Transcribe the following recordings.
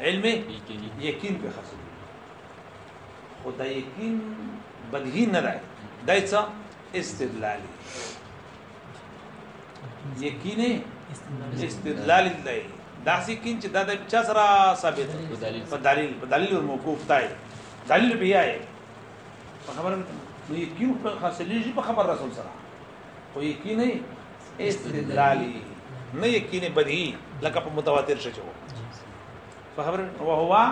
علم یقین په خاصه خو دا یقین بدهی نه راځي دا څه استدلال یقین استدلال دی دا سکین چې دا د چا سره ثابت په دلیل په دلیل په دلیل او موقوف تای دلیل بیا یې په خبره نو یقین په خاصه لږ په خبر رسول سره خو یقین نه استدلالي نه یقیني بدی لکه په متواتر شې چو په خبر او هوا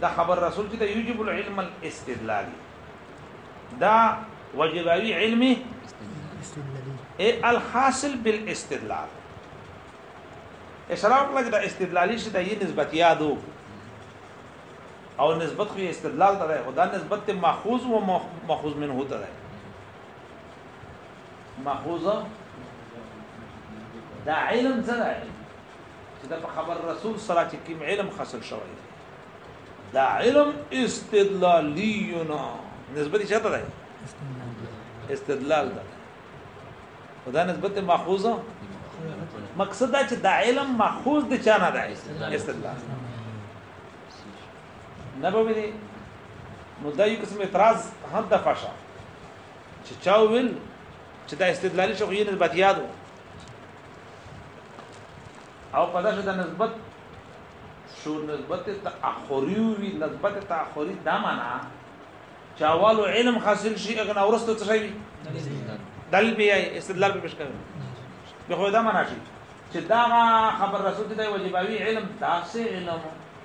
دا خبر رسول چې دا یوجب العلم الاستدلالي دا وجبوي علمي استدلالي اي الحاصل بالاستدلال اشراف لګ دا استدلالي شې دا یې نسبت یادو او نسبت خو استدلال ته ده خدا نسبت ماخوذ و ماخوذ منه ته ده محوزه دا علم څه دی چې دا په خبر رسول سره چې کوم علم حاصل شوی دی دا علم استدلالینا نسبت چاته دی استدلال ده دا نسبت ماخوذه مقصد دا چې دا علم ماخوذ د چا نه دی استدلال نه به نو دا یو قسم اعتراض هم د فشا چې چا ویل چې دا استدلالي شو یې نسبت یادو او په داسې د نسبت شو نسبت تأخری وی نسبت تأخری دا معنا چې اولو علم حاصل شي اګن اورستو څه شي دلیل بیا استدلال به پیش کوي به خو دا معنا شي چې دا خبر رسول دی واجبوي علم داسې علم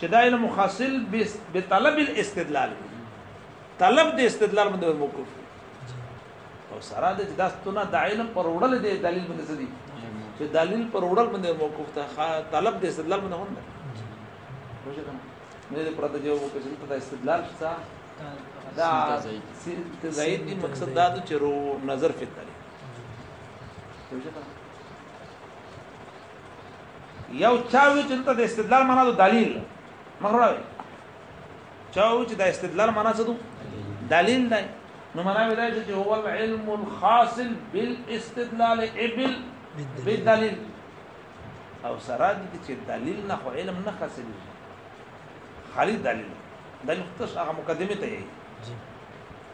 چې دا علم حاصل به طلب الاستدلال طلب د استدلال باندې موقوف او سره د داستونه د علم پر وړل دی دلیل باندې سدي چې دلیل پر وړل باندې موقوف ته طلب د استدلال باندې هم نه وجه کنه نه دې پرته جو په څیر ته استدلال شته دا تزاید دی مقصد دا چې رو نظر فکر دی وجه کنه یو چا وی چې ته د استدلال معنا د دلیل مخره وی چا وی چې د استدلال معنا څه دو دلیل دی نو معنا وی دی چې هو العلم الحاصل بالاستدلال ابل بالدلیل او سره دي چې دلیل نه خو علم نه حاصل خالي دلیل دلیل خصوص هغه مقدمه ته یې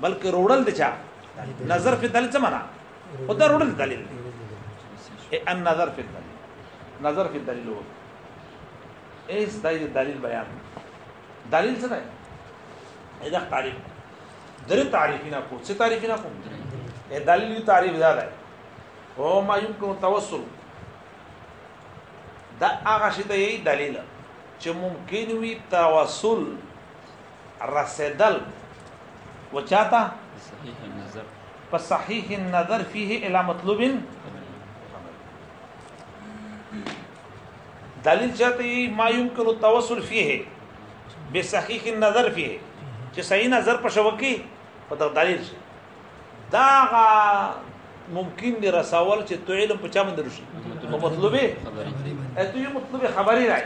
بلکې روړل د چا نظر په دلیل څه معنا خو دا روړل دلیل دی ای ان نظر په دلیل نظر په دلیل و ایس دای دلیل بیان دلیل څه دی دا تعریف درې تعریفینا کو څه تعریفینا کو ای دلیل یو تعریف دا دی او ما یمکن توسل دا هغه شی دی دلیل چې ممکن وي توسل رسیدل و چاته په صحیح النظر فيه الى مطلوب دلیل چاته ما يمكن التوسل فيه بصحيح النظر فيه چې صحیح نظر په شو کې په دغه دلیل شي دا غا ممکن دی رسول چې تو علم په چا باندې رشي په مطلوبه اته یو مطلوبه خبري راي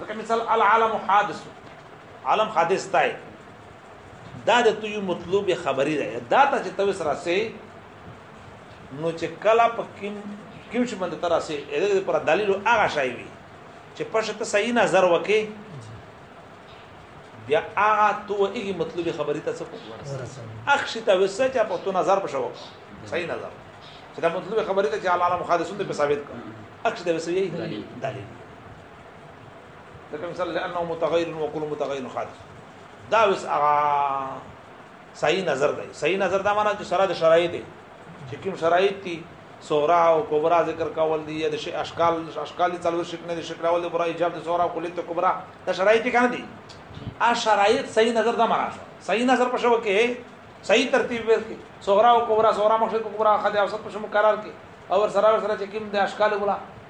ځکه مثال العالم حادث عالم حادث تای دا د توی مطلوب خبری ده دا ته چې توس راسي نو چې کلا په کیم کیم شي باندې تر راسي اې پر دلیل هغه شای وي چې پښته صحیح نظر وکي بیا هغه تو ایږي مطلوب خبری ته څه کوو اخشي ته وسه چې په تو نظر بشو صحیح نظر چې دا مطلوب خبری ته چې عالم حادثون ته ثابت کړ اخشي ته وسه یې دلیل لکه مثال لانه متغیر و کل متغیر خارج دا وس هغه صحیح نظر دی صحیح نظر دا معنی چې سره د شرایط دی چې کوم شرایط دي صغرا او کبرا ذکر کول دي یا د شی اشکال اشکال څلور شک نه دي شکل اول برا ایجاب د صغرا او کلیت کبرا دا شرایط کنه دي ا شرایط صحیح نظر دا معنی صحیح نظر په شو کې صحیح ترتیب ورکړي صغرا او کبرا صغرا مخکې کبرا خدای اوسط په شمو قرار کې او سره سره چې کوم د اشکال ولا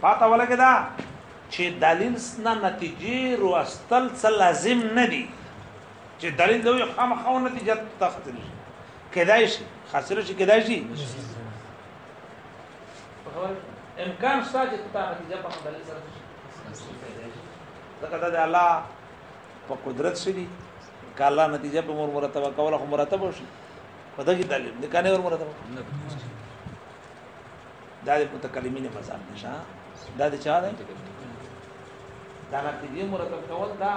پاته ولګی دا چې دلیل سنا نتیجې رو استل څه لازم نه دي چې دلیل دوی خامخا نتیجه تخصیل شي کېدای شي حاصل شي کېدای شي امکان شته چې تا نتیجه په دلیل سره ځکه دا د الله په قدرت شدي کاله نتیجه په مور مرتبه کوله خو مرتبه شي په دغه دلیل د کانه ور مرتبه دا د متکلمین مذهب نشه دا د چا دی دا نتیجه مرتب کول دا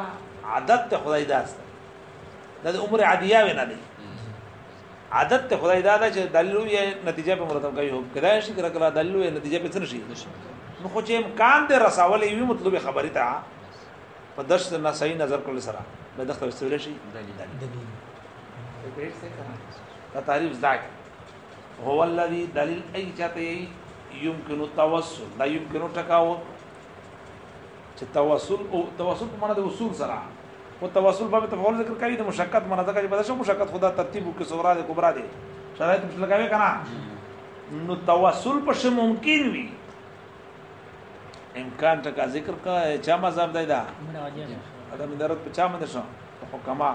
عادت ته خدای داس دا د عمر عادیه ونه دی عادت ته خدای دا چې دلیل یې نتیجه په مرتب کوي او کله شي کله کله دلیل یې نتیجه په څه شي نو خو چې امکان دې رسول یې مطلب خبره ته په درس نه صحیح نظر کول سره به دغه وسیله شي دلیل دلیل دا تعریف ځکه هو الذي دلیل ای چاته یمکن التوسل لا یمکن ټکاو چې توسل او توسل په معنا د اصول سره او توسل په تفول ذکر کوي د مشقت معنا ځکه چې په داسې مشقت خدا ترتیب کې صغرا د کبرا دي شرایط مش لګاوي کنه نو توسل په شی ممکن وي امکان ټکا ذکر کا چا مذهب دی دا دا مدارت په چا باندې شو حکما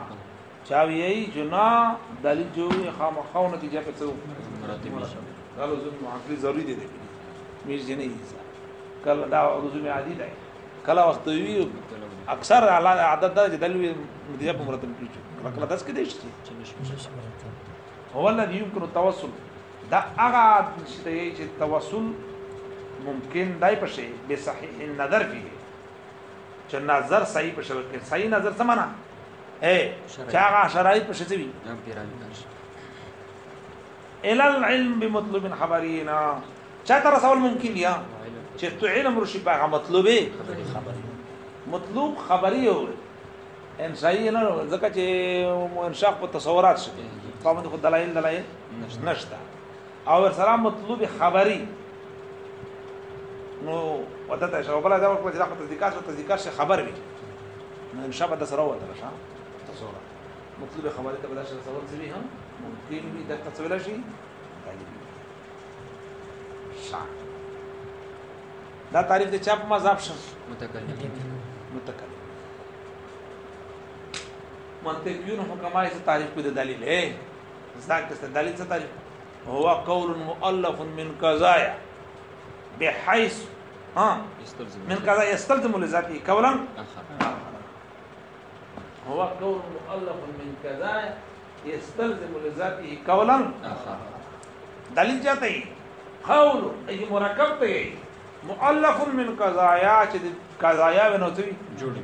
چاویی جنا دلیل جو خامخا او نتیجه په څو دا لزوم معقلی ضروری دی دی میر جنې ایسا کله دا لزوم عادی دی کله وخت وی اکثر علاوه عدد دا چې دلوی نتیجه په مرتب کیږي کله داس کې دی چې هو الذي يمكن التوسل دا هغه چې توسل ممکن دای په شی به صحیح نظر کې چې نظر صحیح په شوه کې صحیح نظر څه معنا اے چې هغه شرایط په شته وي ال العلم بمطلوب خبرینا چا تر سوال ممکن دی چې تو علم رشي په مطلوبه خبري مطلوب خبري یو انشائی نه ځکه چې انشاء په تصورات شته په موږ خو دلایل دلایل نشته او ورسره مطلوب خبري نو وته ته شو بل دا ورکړه چې دا خو تصدیقات او تصدیقات څخه خبر وي نو ان شاء الله د سره وته راشه تاسو را مطلوب خبره ته بلاشه سره ورته وي هم ممکن وي د تاسو ولا شي شا دا تعریف د چاپ مذهب شو متکلم متکلم منطقيون حکمای څه تعریف کوي د دلیل اے زاګ څه دلیل څه تل هو قول مؤلف من قضايا بحيث ها من قضاء يستلزم لذاته قولا هو قول مؤلف من قضايا يستلزم لذاته قولا دلیل چاته ای قول ای مرکب ته ای مؤلف من قضايا چې قضایا و نو تی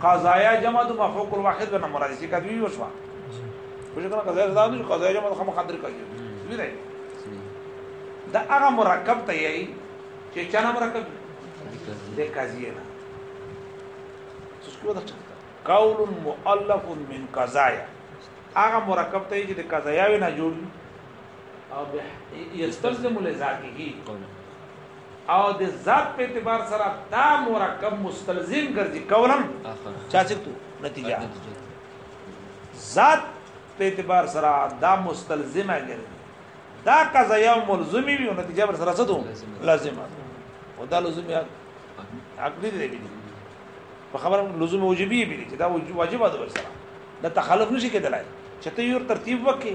قضایا جمع د مفعول کل واحد نه مراد شي کدی یو شو خو څنګه قضایا دا نه قضایا جمع خو مخدر کوي سوي دی دا هغه مرکب ته یی چې چانه مرکب د قضیه نه څه کو دا چلتا قول مؤلف من قضایا هغه مرکب ته چې د قضایا نه جوړ او یستلزم لذاته او د ذات په اعتبار سره دا مرکب مستلزم ګرځي قولا چاچې تو نتیجه ذات په اعتبار سره دا مستلزمه ګرځي دا قضا یو ملزمی وي او نتیجه بر سره څه دوه لازمه او دا لزوم یا عقلی دی بلی په خبره لزوم واجبی بلی چې دا واجب ده بر سره دا تخلف نشي کېدلای چې ته یو ترتیب وکې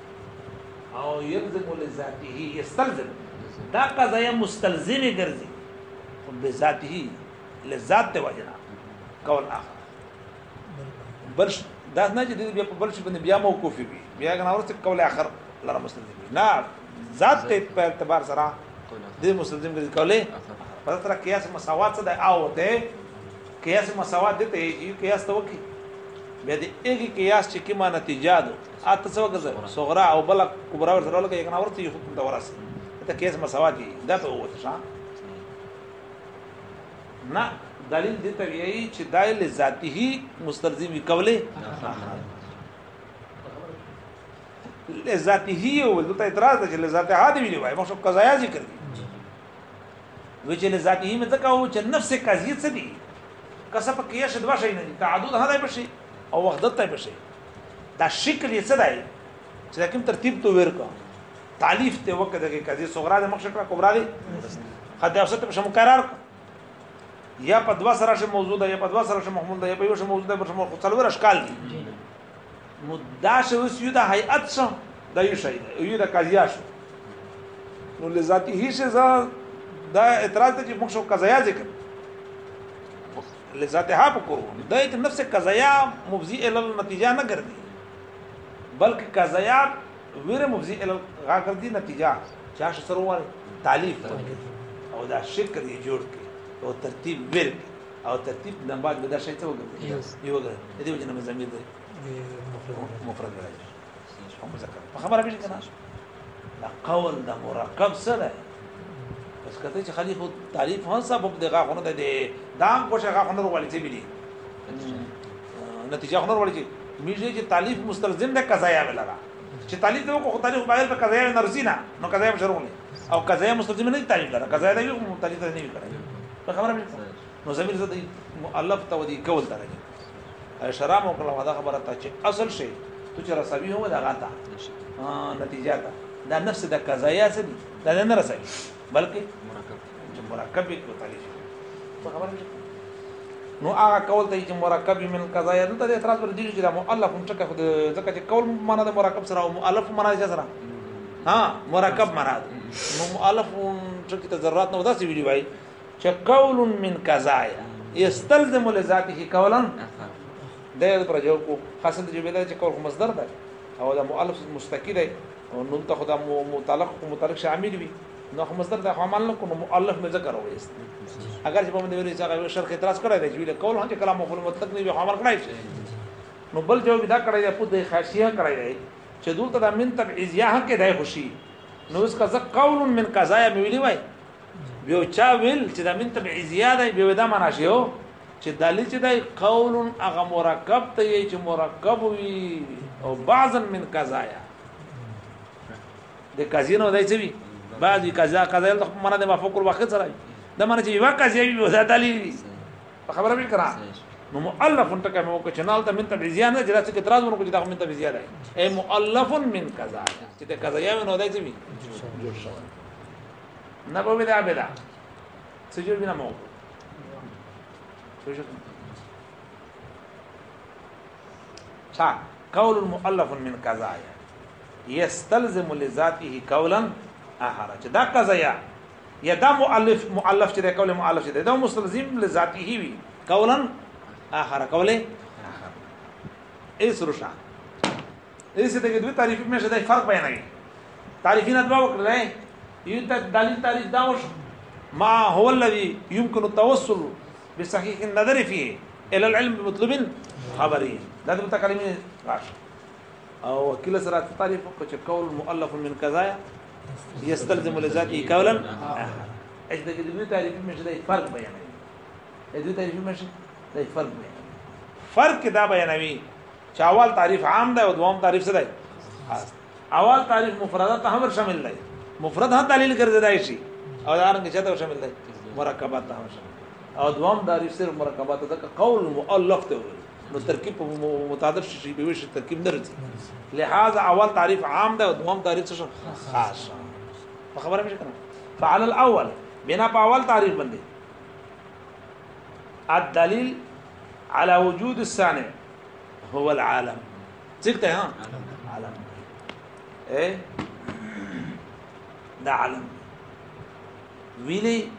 او يلزم لذاته يستلزم دا قضايا مستلزم ګرځي خو بذاته لذات ته وجنا قول اخر برش دا نه چې بیا په برش باندې بیا موقوف وي بیا غنا ورته قول اخر لره مستلزم نه ذات ته په اعتبار سره د مستلزم ګرځي قول په تر قیاس مساوات څه د او ته قیاس مساوات دته یو قیاس ته وکی بیا دې ایګي قیاس چې کما نتیجه ده اته څه وکړه زه صغرا او بل کبرا ورسره لګه یو کنه ورته یو حکم ته ورسه ته کیس مساوات دی دا په وته شا نه دلیل دې ته ویایي چې دایل ذاته مستلزمي کوله لذاته یو دلته اعتراض ده چې لذاته عادي ویلی وای مخ قضایا ذکر دي وی چې لذاته مې ځکه و چې نفس قضیه څه دي کسب کې شې دوا شي نه تعدد هدا بشي او وحدت ته بشي دا شکل یې څه دی چې دا کوم ترتیب ته ورکو تالیف ته وکړه دغه کدي صغرا د مخ شکړه کبرا دی خدای اوسه ته شم قرار یا په دوا سره شی موضوع ده یا په دوا سره شی محمول ده یا په یو شی موضوع ده پر شمو خو څلور اشکال دي نو دا شی اوس یو د هیئت شو دا یو شی ده یو د قضیا شو نو لذاتی هیڅ ځا دا اعتراض ته چې موږ شو قضایا ذکر لذاتها په کور د ایک نفس قضایا مفضی ال النتیجه نه ګرځي بلکې قضایا ویره مفضی ال غا ګرځي نتیجه چا شسر وره تالیف او دا شکر یې جوړ کړي او ترتیب ویل او ترتیب نه بعد به دا شی څه وګرځي یو وګرځي دې وجه نه زمير دی مفرد راځي هم ذکر په خبره کې کنه دا قول دا مرکب سره پس کته چې خلیفو تعریف هم سبب دی غاخونه ده دي دا هم کوشه غاخونه ورولې چې بلی نتیجه خونه ورولې چې میږي چې تعریف مستلزم ده قضا یا ولا چې تعریف ته کو تعریف باید په قضا یا نرسی نه نو قضا به شروع نه او قضا یا مستلزم نه تعریف لره قضا دی مو تعریف نه وی کړی په خبره مې نو زمير زده مؤلف ته ودی قول درجه شرام وکړه ودا خبره ته چې اصل شي ته چې رسوي هو دا غاته نتیجه ده دا نفس د قضایا څه دي دا نه رسوي بلکې مرکب چې مرکب یې کوته شي څه خبره ده نو هغه کول ته چې مرکب من قضایا دلته د اعتراض پر دي چې دا مؤلف هم ټکه خو ځکه چې کول معنا د مرکب سره او مؤلف معنا یې سره ها مرکب مراد نو مؤلف ټکه ته ضرورت نه ودا سی ویلی وای چه قول من قضايا يستلزم لذاته قولا دا یو پر جو کو خاصه د جبیدا چې قول مصدر ده او دا مؤلف مستقی ده او نون ته خدا متعلق کو متعلق شامل وي نو خو مصدر د عمل نه کو نو مؤلف مې ذکر وایست اگر چې په باندې ویل چې هغه شرخ اعتراض کړی دی چې ویل قول هم چې کلام مفعول مطلق نه وي عمل کړای شي نو بل جو دا کړی دی په دې خاصیه کړی دی چې دلته د من تبعیزیه کې دی خوشي نو اس کا ز قول من قضایا مې ویلی وای بیا چا ویل چې دا من تبعیزیه دی بیا دا معنا شي او چې دلی چې دی قول هغه مرکب ته یې چې مرکب وي او بعضا من قضایا د قضینو دی څه وي بعضی قضا قضا ته معنا د مفکر واخد سره دا معنا چې یو قضا وي او دا دلی په خبره مې کړه نو مؤلف ټکه مې وکړ چې نال ته من تبعیزیه نه چې دا څه اعتراض ورکړي چې دا من تبعیزیه دی ای مؤلف من قضایا چې د قضایا نو دی څه وي جوړ شوی نه به بدا بدا څه جوړ بنا مو څه جوړ چا قول مؤلف من قضايا يستلزم لذاته قولا اخر چې دا قضايا یا دا مؤلف مؤلف چې دا قول مؤلف چې دا مستلزم لذاته وي قولا اخر قوله اخر اي سرشا دې څه دغه دوه تعریف مې شته فرق بیانوي تعریفونه دوا وکړل یو ته دلیل تعریف دا وش ما هو الذي يمكن التوصل بصحيح النظر فيه الى العلم بمطلوب خبري دا د متکلمین راش او کله سره تعریف کو چې قول مؤلف من كذا يستلزم لذاته قولا اجل دغه دوه تعریف مې شته فرق بیانوي دې تعریف مې شته فرق بیانوي فرق دا بیانوي چې اول تعریف عام دی او دوم تعریف څه دی خاص اول تعریف مفردات ته هم شامل دی مفرد هم دلیل ګرځیدای شي او دا رنګ چې ته شامل دی مرکبات ته هم شامل او دوم تعریف صرف مرکبات ته قول مؤلف ته وایي نو ترکیب متعدد شي به وشي ترکیب نه راځي لہذا اول تعریف عام ده او دوم تعریف څه خاص په خبره مې کنه فعل الاول بنا په اول تعریف باندې الدلیل على وجود الصانع هو العالم ذكرت ها عالم ايه دا عالم ویلي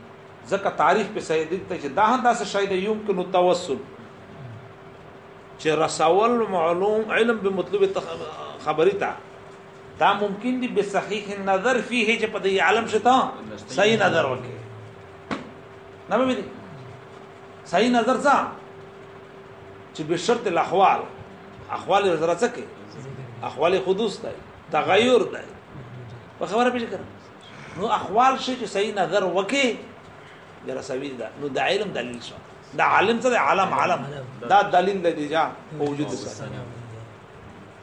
ځکه تعریف په سید ته چې دا هم داسې شاید یمکن التوسل چې رسول معلوم علم به مطلوب خبري ته دا ممکن دي به صحیح نظر فيه چې په دې عالم شته صحیح نظر وکړي نه مې دي صحیح نظر څه چې به شرط الاحوال احوال نظر څه کې احوال حدوث دی تغیر دی په خبره پیژ کړه نو احوال شي چې صحیح نظر وکي یره سوي دا نو د علم دلیل شو دا عالم څه عالم عالم دا دلیل دی جا موجود سره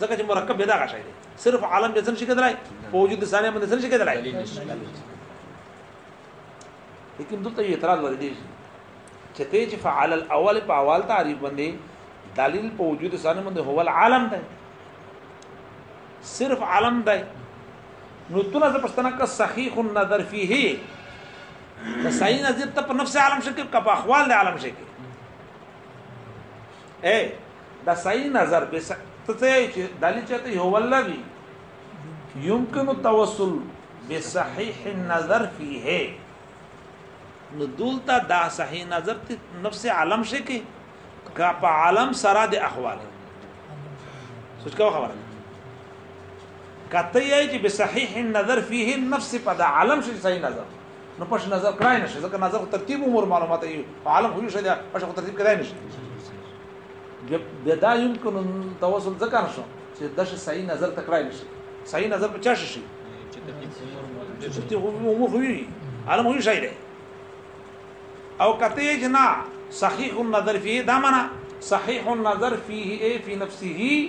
ځکه چې مرکب به دا غشای دی صرف عالم به څنګه شي کېدلای په وجود د ثاني باندې څنګه شي کېدلای لیکن دلته یو اعتراض ور دي چې ته چې فعال الاول په اول تعریف باندې دلیل په وجود ثاني باندې هو العالم دی صرف عالم دی نو تونه ز پښتنه کا صحیح النظر فيه د صحیح نظر ته په نفس عالم شکه کا په احوال د عالم شکه اے دا صحیح نظر به ته ته چې دلی چاته یو والله وی يمكن التوسل بصحيح النظر فيه نو دولتا دا صحیح نظر ته نفس عالم شي کې کا په عالم سره د احوال سوچ کا خبره کته یې چې بصحيح النظر فيه نفس په دا عالم شي صحیح نظر نو پښه نظر کړای نشي ځکه نظر خو ترتیب امور معلومات یي عالم خو شي دا پښه خو ترتیب کړای نشي بدا يمكن التواصل ځکه نشو چې د شي صحیح نظر تکړای نشي صحیح نظر په چا شي چې ترتیب امور خو وي عالم خو شي او کته جنا صحیح النظر فيه دا معنا صحیح النظر فيه اي في نفسه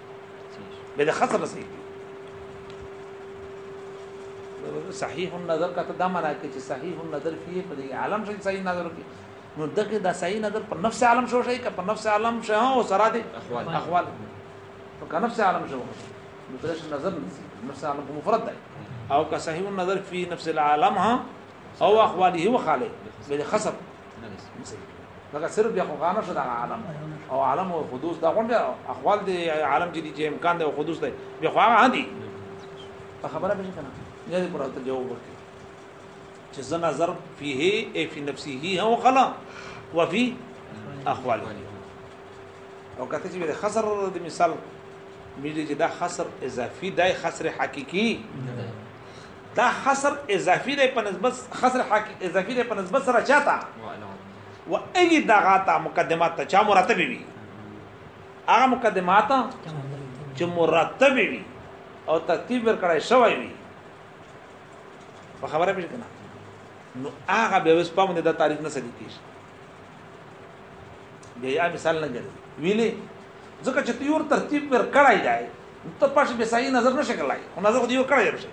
به د خسر صحیح صحیح النظر کته دا معنا کې چې صحیح النظر فيه په دې عالم شي صحیح نظر کې نو دغه د صحیح نظر په نفس عالم شو شي که په نفس عالم شو او سره دي احوال احوال نو که نفس عالم شو نو درش نظر نسی نفس عالم کو مفرد ده او که صحیح النظر فی نفس العالم ها او احواله وخاله بل خسر دغه صرف بیا خو غانه شو دغه عالم او عالم او حدوث دا غونډه اخوال دی عالم چې دی چې امکان دی او حدوث دی بیا خو هغه دی په خبره به کنه نه دې پراته جواب ورکړي چې زه نظر فيه اي في نفسه هو خلا وفي اخوال او کته چې خسر د مثال ملي چې دا خسر اضافي دا خسر حقيقي دا حصر اضافي دی په نسبت حصر اضافي دی په نسبت سره چاته و الی دغاتا مقدمات ته چا مرتب وي هغه مقدمات چې مرتب وي او ترتیب ورکړای شوی وي په خبره پېژ کنه نو هغه به وس په موږ د تاریخ نه سړي کیږي بیا مثال نه ګرځي ویلې ځکه چې تیور ترتیب ورکړای دی ته پښ به صحیح نظر نشه کولای او نظر خو دی وکړای بشه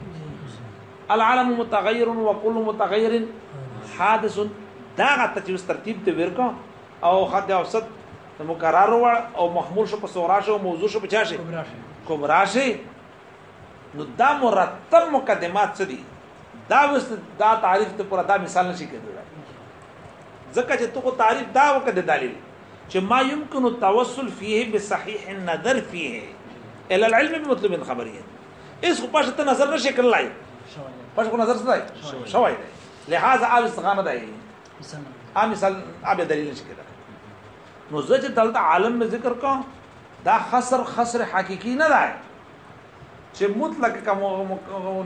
العالم متغیر وكل متغیر حادث دا غته چې ترتیب ته ورکو او خد اوسط مقرر وړ او محمول شو په صغرا شو موضوع شو په چا شي کبرا شي نو دا مرتب مقدمات څه دي دا وس دا تعریف ته پر دا مثال نشي کېدای ځکه چې تو کو تعریف دا وکړه د دلیل چې ما يمكن التوصل فيه بصحيح النظر فيه الى العلم بمطلوب خبريه اس خو پښه ته نظر نشي کړلای پښه خو نظر څه دی شوی دی لہذا او استغانه دی ا مثال ا به دلیل نشي کېدای نو زه چې دلته عالم می ذکر کوم دا خسر خسر حقيقي نه دی چې مطلق کوم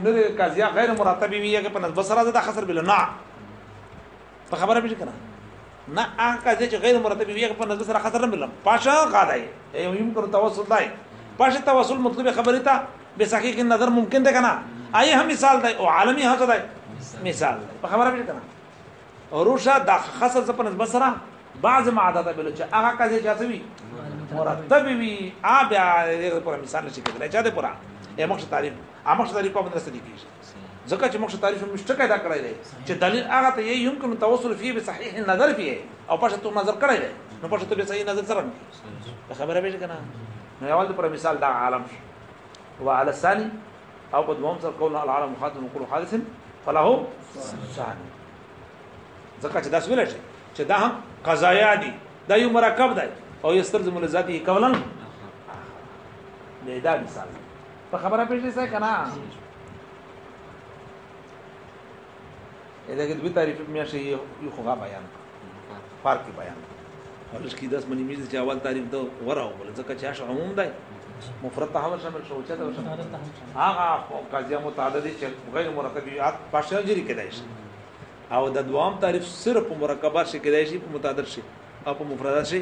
نره قضیه غیر مرتبه وي هغه په نسبت سره دا خسر بل نه په خبره به کنه نه هغه ځای چې غیر مرتب وي هغه په نظر سره خطر نه ملم پاشا غالای یو یم کړو توسل دی پاشا توسل مطلب خبره تا به صحیح کې نظر ممکن ده کنه آی هم مثال دی او عالمي هڅه دی مثال دی په خبره به کنه روشا د خاصه ځپن نسبت سره بعض معادات به لچ هغه کځي چاته وي مرتب وي ا بیا دغه پر مثال نشي کېدلی چا دې پورا یې مخ تعریف امخ تعریف په مدرسې کې ځکه چې مخکې تعریف مش ټکی دا کړی دی چې دلیل هغه ته یې يمكن التوصل فيه بصحيح النظر فيه او پښه ته نظر کړی دی نو پښه ته به صحیح نظر سره نه خبره به کنه نو یوال د پر مثال دا عالم شي وعلى الثاني او په دوم سره کول العالم خاتم كل حادث فله ثاني ځکه چې دا سویل شي چې دا هم قضایا دي دا یو مرکب دی او یستلزم لذاته قولا دا مثال دی په خبره پېژنې څه کنه اې دا کې دوی تعریف مې شي یو خو بیان فرق بیان ولش کې داس منی میز چې اول تعریف دا وراو بل ځکه چې اشه عموم دی مفرد ته حوال شامل شو چې دا شامل هغه قضیه متعدد چې غیر مرکبات پښه جری کېدای شي او د دوام تعریف صرف مرکبات شي کېدای شي په متعدد شي او په مفردات شي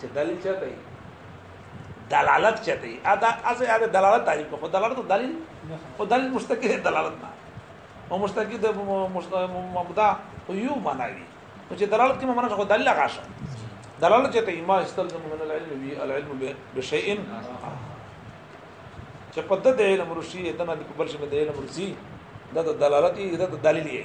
چې دلیل چا دی دلالت چا دی ادا از هغه دلالت تعریف کو دلالت دلیل او دلیل مستقل دلالت نه او مستقل د مبدا یو معنی چې دلالت کې معنی خو دلیل غاشه دلالت چا دی ما استلزم من العلم بي العلم بشيء چې په د علم رشي دنه بل شي د علم رشي د دلالت د دلیل یې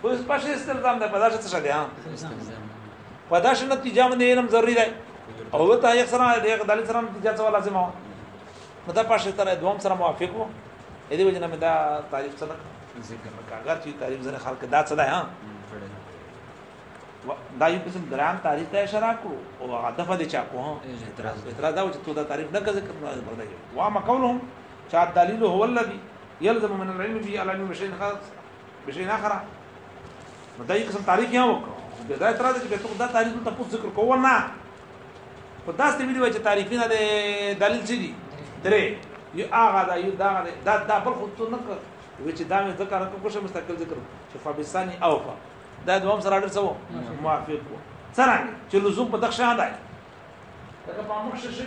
خو اس پښې استلزام ده په داسې څه ده په داسې نتیجه باندې علم ضروري دی او ته یې سره د دلیل سره نتیجه څه لازم و نو دا پښې سره دوم سره موافق وو اې دې وجنه مې دا تعریف څه ده ذکر کاغذ چې تعریف زره خلک دا څه ده ها دا یو قسم درام تعریف ته اشاره کو او هدف دې چا کو اعتراض اعتراض دا چې ته دا تعریف نه کړې کړه بردای وا مقولهم چا دلیل هو الذی يلزم من العلم به على علم شيء خاص بشي نه خرا نو دای قسم تاریخ یې وکړو به دا اعتراض چې ته دا تاریخ ته پوښت ذکر کوو نه په داسې ویډیو چې تاریخ نه ده دلیل څه دي درې یو هغه دا یو دا دا دا بل خو ته نه کړ وی چې دا مې ذکر نه کوم مستقل ذکر چې فبسانی اوفا دا دوام سره ډېر سو موافق وو څنګه چې لزوم په دښه نه دی دا په مخ شې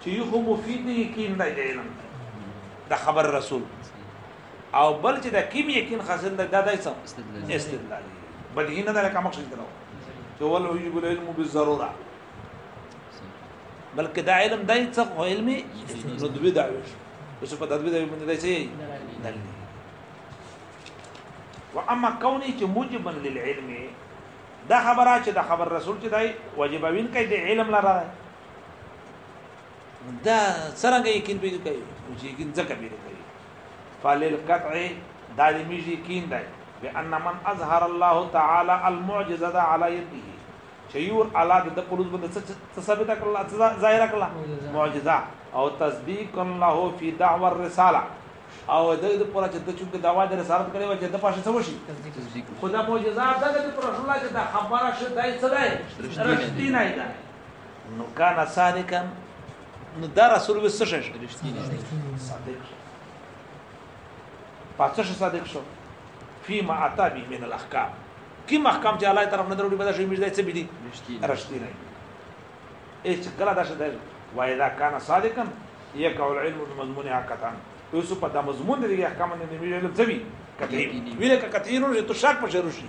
چې یو خو مفید دی یقین دی د علم دی د خبر رسول او بل چې د کیم یقین حاصل دی دا دای څه استدلال بدیهی نه ده لکه مخکې درو چې ول او یجب العلم بالضروره بلکې دا علم دای څه خو علم نو دوی دا وي اوس په تدبیر دی باندې دای څه دلیل واما کونی چې موجبا للعلم دا خبره چې د خبر رسول چې دای واجبوین کوي د علم لاره دا څنګه یقین پیدا کوي او چې یقین ځکه پیدا کوي فلیل قطع دا دې میږي یقین دی بان من اظهر الله تعالی المعجزه على يده چې یور الله د پلوز باندې څه ثابت کړل ظاهر کړل معجزه او تصدیق له فی دعوه الرساله او د دې پر چې د چونګ داوا د رسالت کړي و چې د پاشه څه وشي خدا معجزات د دې پر الله چې دا خبره شته دای څه دی رښتینی دی نو کان صادقا نو دا رسول به څه شي رښتینی صادق شو پاتې شو صادق شو فيما اتا به من الاحکام کی محکم چې الله طرف نه دروړي بده شي مجده څه بيدي رښتینی اې چې کله دا څه دی وای دا کان صادقا یکع العلم بمضمون حقتان اوس په دا مضمون دې احکام نه نیمه علم ځوي کته ویل کته نو ته شک پښه روشي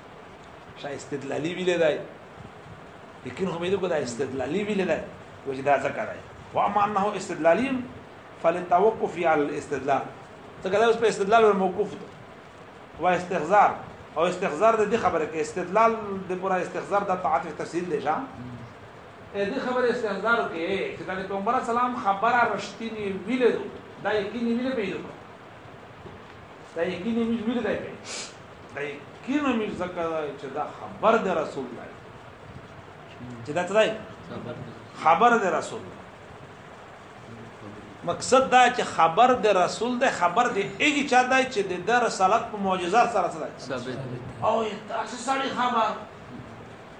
شا استدلالي ویل دی لیکن خو مې دا استدلالي ویل دی وجه دا ځکه دی واما انه استدلالي فللتوقف على الاستدلال ځکه دا اوس په استدلال ور موقوف دی و استخزار او استخزار د دې خبره کې استدلال د پورا استخزار د تعاطف تفصیل دی ځا اې دې خبره استخزار کې چې د پیغمبر سلام خبره رښتینی ویل دا یقیني ویل پیدا دا یقیني مې ویل دی دا یقیني مې ځکه چې دا خبر د رسول الله چې دا څه دی خبر د رسول الله مقصد دا چې خبر د رسول د خبر د ایګی چا دی چې د در رسالت په معجزات سره څه دی ثابت او تاسو سړي خبر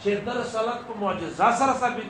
چې در رسالت په معجزات سره ثابت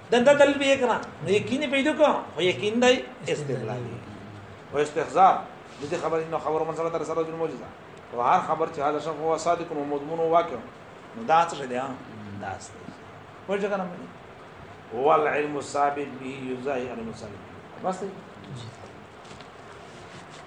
دنده طلبی یې کړه نو یقین پیدا کو خو یقین دی استدلالی او استهزاء د دې خبرې نو خبرو منځ ته رسول جن معجزه او هر خبر چې حال شخ هو صادق او مضمون او واقع نو دا څه دی دا څه دی په ځکه نه هو العلم الثابت به یزای المسلم بس